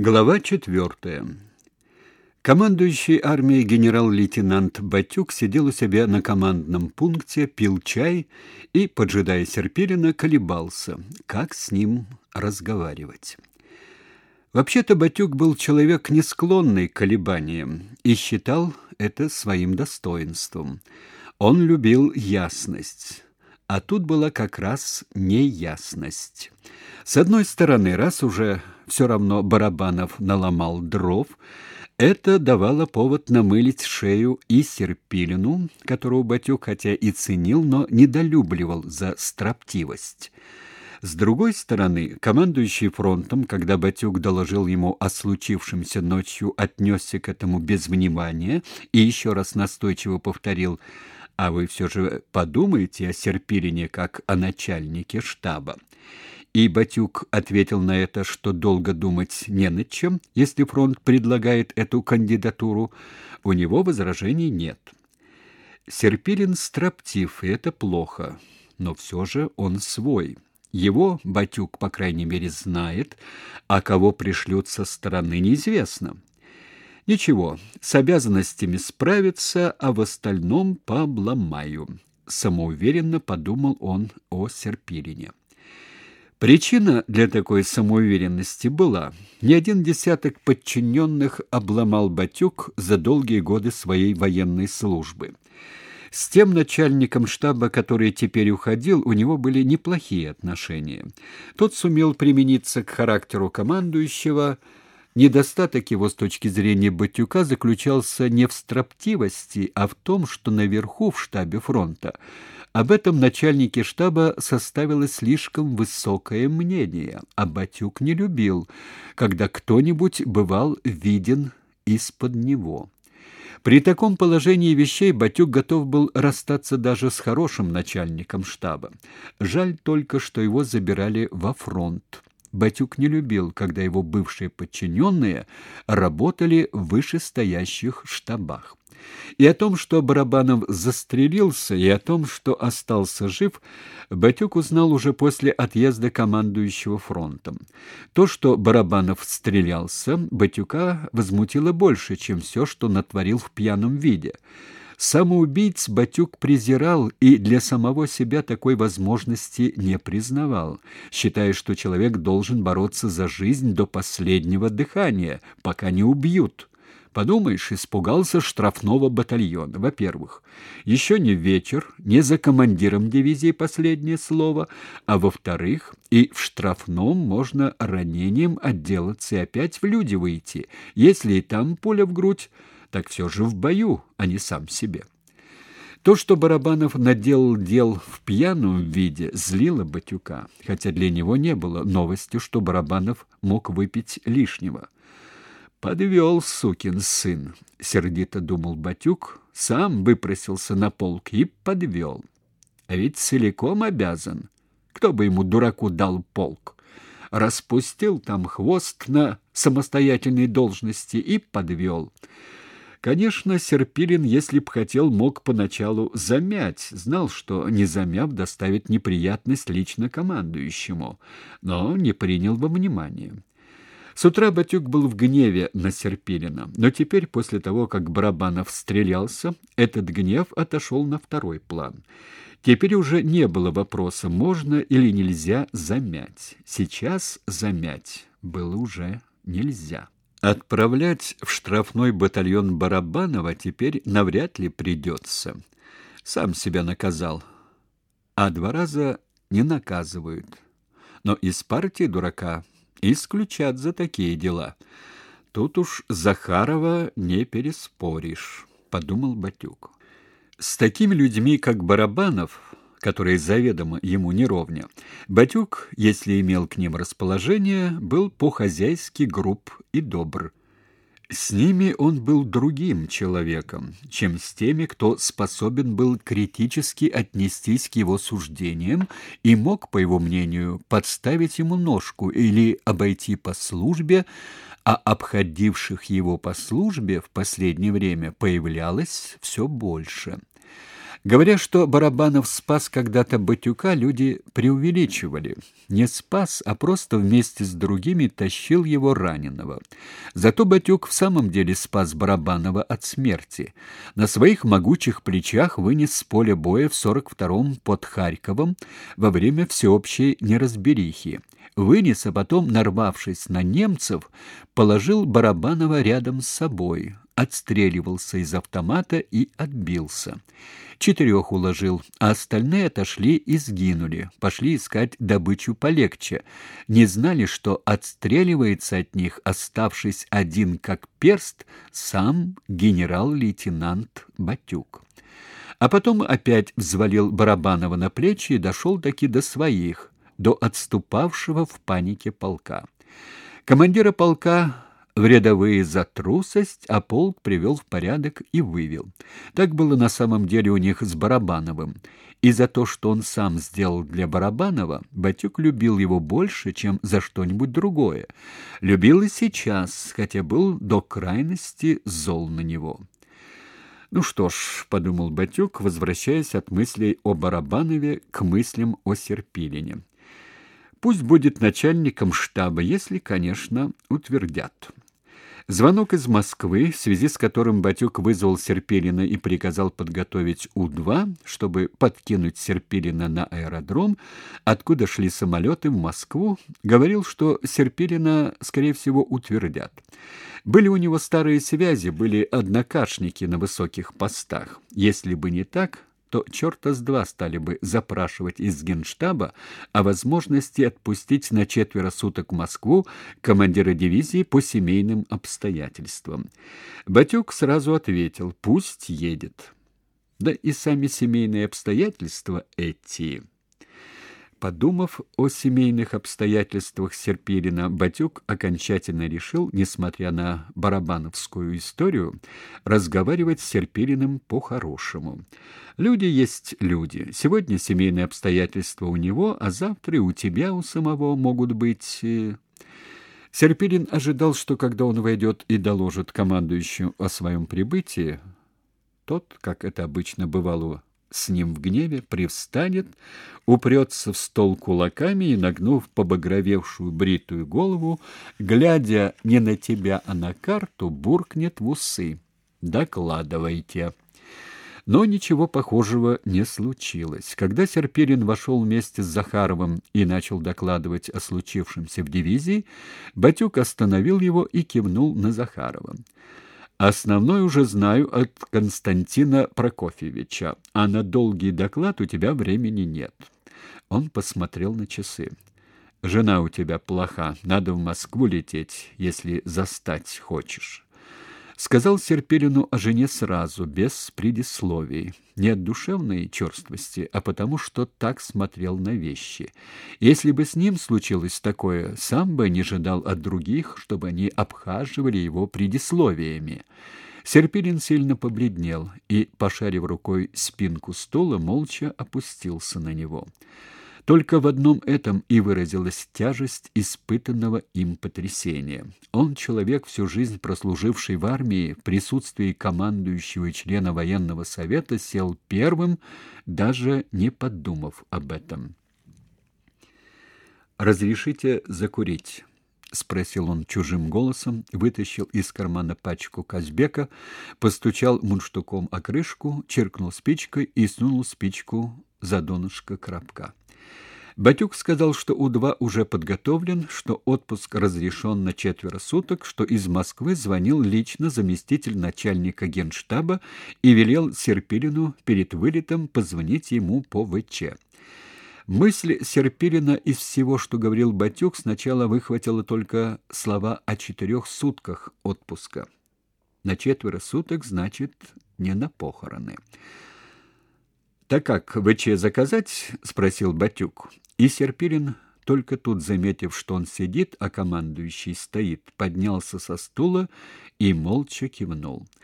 Глава четвертая. Командующий армией генерал-лейтенант Батюк сидел у себя на командном пункте, пил чай и, поджидая Серпилина, колебался, как с ним разговаривать. Вообще-то Батюк был человек, не склонный к колебаниям, и считал это своим достоинством. Он любил ясность. А тут была как раз неясность. С одной стороны, раз уже все равно Барабанов наломал дров, это давало повод намылить шею и Серпилину, которого Батюк хотя и ценил, но недолюбливал за строптивость. С другой стороны, командующий фронтом, когда Батюк доложил ему о случившемся ночью, отнесся к этому без внимания и еще раз настойчиво повторил – а вы все же подумайте о Серпирине как о начальнике штаба. И Батюк ответил на это, что долго думать не над чем, если фронт предлагает эту кандидатуру, у него возражений нет. Серпилин строптив, и это плохо, но все же он свой. Его Батюк, по крайней мере, знает, а кого пришлют со стороны, неизвестно. Ничего, с обязанностями справиться, а в остальном пообломаю. Самоуверенно подумал он о Серпирине. Причина для такой самоуверенности была. Ни один десяток подчиненных обломал Батюк за долгие годы своей военной службы. С тем начальником штаба, который теперь уходил, у него были неплохие отношения. Тот сумел примениться к характеру командующего, Недостаток его с точки зрения Батюка заключался не в строптивости, а в том, что наверху в штабе фронта об этом начальнике штаба составилось слишком высокое мнение, а Батюк не любил, когда кто-нибудь бывал виден из-под него. При таком положении вещей Батюк готов был расстаться даже с хорошим начальником штаба. Жаль только, что его забирали во фронт. Батюк не любил, когда его бывшие подчиненные работали в вышестоящих штабах. И о том, что Барабанов застрелился, и о том, что остался жив, Батюк узнал уже после отъезда командующего фронтом. То, что Барабанов стрелялся, Батюка возмутило больше, чем все, что натворил в пьяном виде. Самоубийц Батюк презирал и для самого себя такой возможности не признавал, считая, что человек должен бороться за жизнь до последнего дыхания, пока не убьют. Подумаешь, испугался штрафного батальона. Во-первых, еще не вечер, не за командиром дивизии последнее слово, а во-вторых, и в штрафном можно ранением отделаться и опять в люди выйти, если и там пуля в грудь, так все же в бою, а не сам себе. То, что Барабанов наделал дел в пьяном виде, злило Батюка, хотя для него не было новостью, что Барабанов мог выпить лишнего. «Подвел, сукин сын», — сердито думал Батюк, сам выпросился на полк и подвел. А ведь целиком обязан. Кто бы ему, дураку, дал полк? Распустил там хвост на самостоятельной должности и подвел. Конечно, Серпилин, если б хотел, мог поначалу замять, знал, что, не замяв, доставит неприятность лично командующему, но не принял во внимание. С утра Батюк был в гневе на Серпилина, но теперь, после того, как Барабанов стрелялся, этот гнев отошел на второй план. Теперь уже не было вопроса, можно или нельзя замять. Сейчас замять было уже нельзя. Отправлять в штрафной батальон Барабанова теперь навряд ли придется. Сам себя наказал. А два раза не наказывают. Но из партии дурака исключат за такие дела. Тут уж Захарова не переспоришь, подумал Батюк. С такими людьми, как Барабанов, которые заведомо ему не ровня. Батюк, если имел к ним расположение, был по-хозяйски груб и добр. С ними он был другим человеком, чем с теми, кто способен был критически отнестись к его суждениям и мог, по его мнению, подставить ему ножку или обойти по службе, а обходивших его по службе в последнее время появлялось все больше. Говоря, что Барабанов спас когда-то Батюка, люди преувеличивали. Не спас, а просто вместе с другими тащил его раненого. Зато Батюк в самом деле спас Барабанова от смерти. На своих могучих плечах вынес с поля боя в 42-м под Харьковом во время всеобщей неразберихи. Вынес, а потом, нарвавшись на немцев, положил Барабанова рядом с собой, отстреливался из автомата и отбился. Четырех уложил, а остальные отошли и сгинули, пошли искать добычу полегче. Не знали, что отстреливается от них, оставшись один как перст, сам генерал-лейтенант Батюк. А потом опять взвалил Барабанова на плечи и дошел таки до своих, до отступавшего в панике полка. Командира полка в рядовые за трусость, а полк привел в порядок и вывел. Так было на самом деле у них с Барабановым. И за то, что он сам сделал для Барабанова, Батюк любил его больше, чем за что-нибудь другое. Любил и сейчас, хотя был до крайности зол на него. «Ну что ж», — подумал Батюк, возвращаясь от мыслей о Барабанове к мыслям о Серпилине. «Пусть будет начальником штаба, если, конечно, утвердят». Звонок из Москвы, в связи с которым Батюк вызвал Серпилина и приказал подготовить У-2, чтобы подкинуть Серпилина на аэродром, откуда шли самолеты в Москву, говорил, что Серпилина, скорее всего, утвердят. Были у него старые связи, были однокашники на высоких постах. Если бы не так, то черта с два стали бы запрашивать из генштаба о возможности отпустить на четверо суток в Москву командира дивизии по семейным обстоятельствам. Батюк сразу ответил «пусть едет». Да и сами семейные обстоятельства эти... Подумав о семейных обстоятельствах Серпилина, Батюк окончательно решил, несмотря на барабановскую историю, разговаривать с Серпилиным по-хорошему. Люди есть люди. Сегодня семейные обстоятельства у него, а завтра и у тебя у самого могут быть... Э, Серпилин ожидал, что когда он войдет и доложит командующему о своем прибытии, тот, как это обычно бывало с ним в гневе, привстанет, упрется в стол кулаками и, нагнув побагровевшую бритую голову, глядя не на тебя, а на карту, буркнет в усы. «Докладывайте». Но ничего похожего не случилось. Когда Серпирин вошел вместе с Захаровым и начал докладывать о случившемся в дивизии, Батюк остановил его и кивнул на Захарова. Основной уже знаю от Константина Прокофьевича, а на долгий доклад у тебя времени нет. Он посмотрел на часы. Жена у тебя плоха, надо в Москву лететь, если застать хочешь сказал Серпилину о жене сразу, без предисловий, не от душевной черствости, а потому что так смотрел на вещи. Если бы с ним случилось такое, сам бы не ожидал от других, чтобы они обхаживали его предисловиями. Серпилин сильно побледнел и, пошарив рукой спинку стула, молча опустился на него. Только в одном этом и выразилась тяжесть испытанного им потрясения. Он, человек, всю жизнь прослуживший в армии, в присутствии командующего члена военного совета, сел первым, даже не подумав об этом. «Разрешите закурить?» — спросил он чужим голосом, вытащил из кармана пачку Казбека, постучал мундштуком о крышку, черкнул спичкой и сунул спичку за донышко коробка. Батюк сказал, что У-2 уже подготовлен, что отпуск разрешен на четверо суток, что из Москвы звонил лично заместитель начальника генштаба и велел Серпилину перед вылетом позвонить ему по ВЧ. Мысль Серпилина из всего, что говорил Батюк, сначала выхватила только слова о четырех сутках отпуска. На четверо суток, значит, не на похороны. «Так как, ВЧ заказать?» — спросил Батюк. И Серпирин, только тут заметив, что он сидит, а командующий стоит, поднялся со стула и молча кивнул.